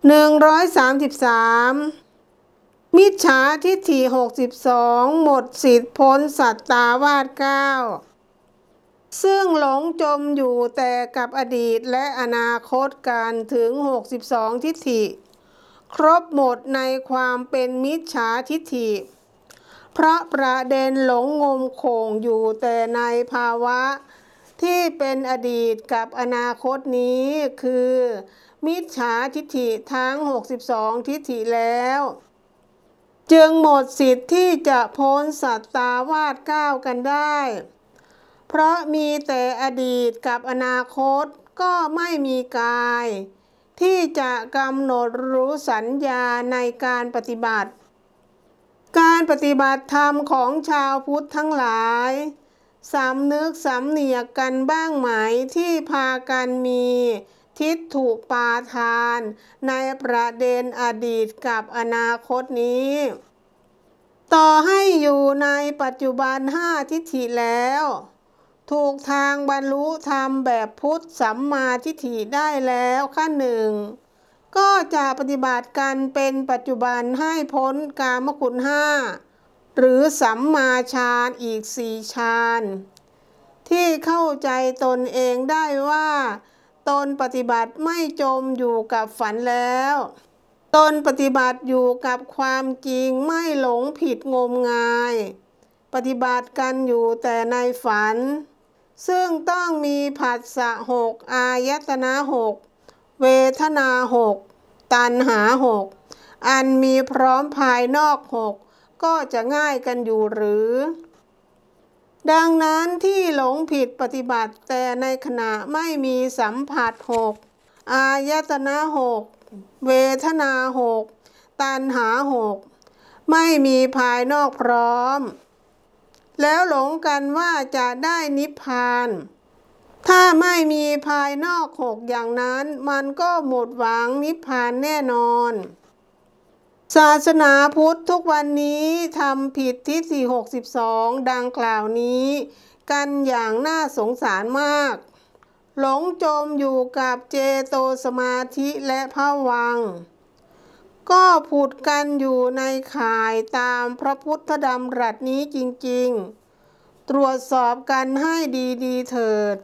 133 มิจฉาทิฏฐิ62 หมดสิทธิพ้นสัตตาวาสเก้าซึ่งหลงจมอยู่แต่กับอดีตและอนาคตการถึง 62 ทิฏฐิ ครบหมดในความเป็นมิจฉาทิฏฐิ เพราะประเด็นหลงงมโขงอยู่แต่ในภาวะที่เป็นอดีตกับอนาคตนี้คือ มิจฉาทิฏฐิทั้ง 62 ทิฏฐิแล้ว จึงหมดสิทธิ์ที่จะพ้นสัตตาวาสก้าวกันได้ เพราะมีแต่อดีตกับอนาคตก็ไม่มีกาย ที่จะกำหนดรู้สัญญาในการปฏิบัติ การปฏิบัติธรรมของชาวพุทธทั้งหลายสำนึกสำเนียกกันบ้างไหมที่พากันมี ทิฏฐุปาทาน ในประเด็นอดีตกับอนาคตนี้ ต่อให้อยู่ในปัจจุบันห้าทิฏฐิแล้ว ถูกทางบรรลุธรรมแบบพุทธสัมมาทิฏฐิได้แล้วขั้นหนึ่ง ก็จะปฏิบัติกันเป็นปัจจุบันให้พ้นกามคุณห้าหรือสัมมาฌานอีกสี่ฌานที่เข้าใจตนเองได้ว่า ตนปฏิบัติไม่จมอยู่กับฝันแล้ว ตนปฏิบัติอยู่กับความจริงไม่หลงผิดงมงาย ปฏิบัติกันอยู่แต่ในฝัน ซึ่งต้องมีผัสสะหกอายตนะหกเวทนาหกตัณหาหกอันมีพร้อมภายนอกหกก็จะง่ายกันอยู่หรือ ดังนั้นที่หลงผิดปฏิบัติแต่ในขณะไม่มีสัมผัสหกอายตนะหกเวทนาหกตัณหาหกไม่มีภายนอกพร้อม แล้วหลงกันว่าจะได้นิพพาน ถ้าไม่มีภายนอกหกอย่างนั้น มันก็หมดหวังนิพพานแน่นอน ศาสนาพุทธทุกวันนี้ทำผิดทิฏฐิ62 ดังกล่าวนี้ กันอย่างน่าสงสารมาก หลงจมอยู่กับเจโตสมาธิและภวัง ก็ผุดกันอยู่ในข่ายตามพระพุทธดำรัสนี้จริงๆ ตรวจสอบกันให้ดีๆเถิด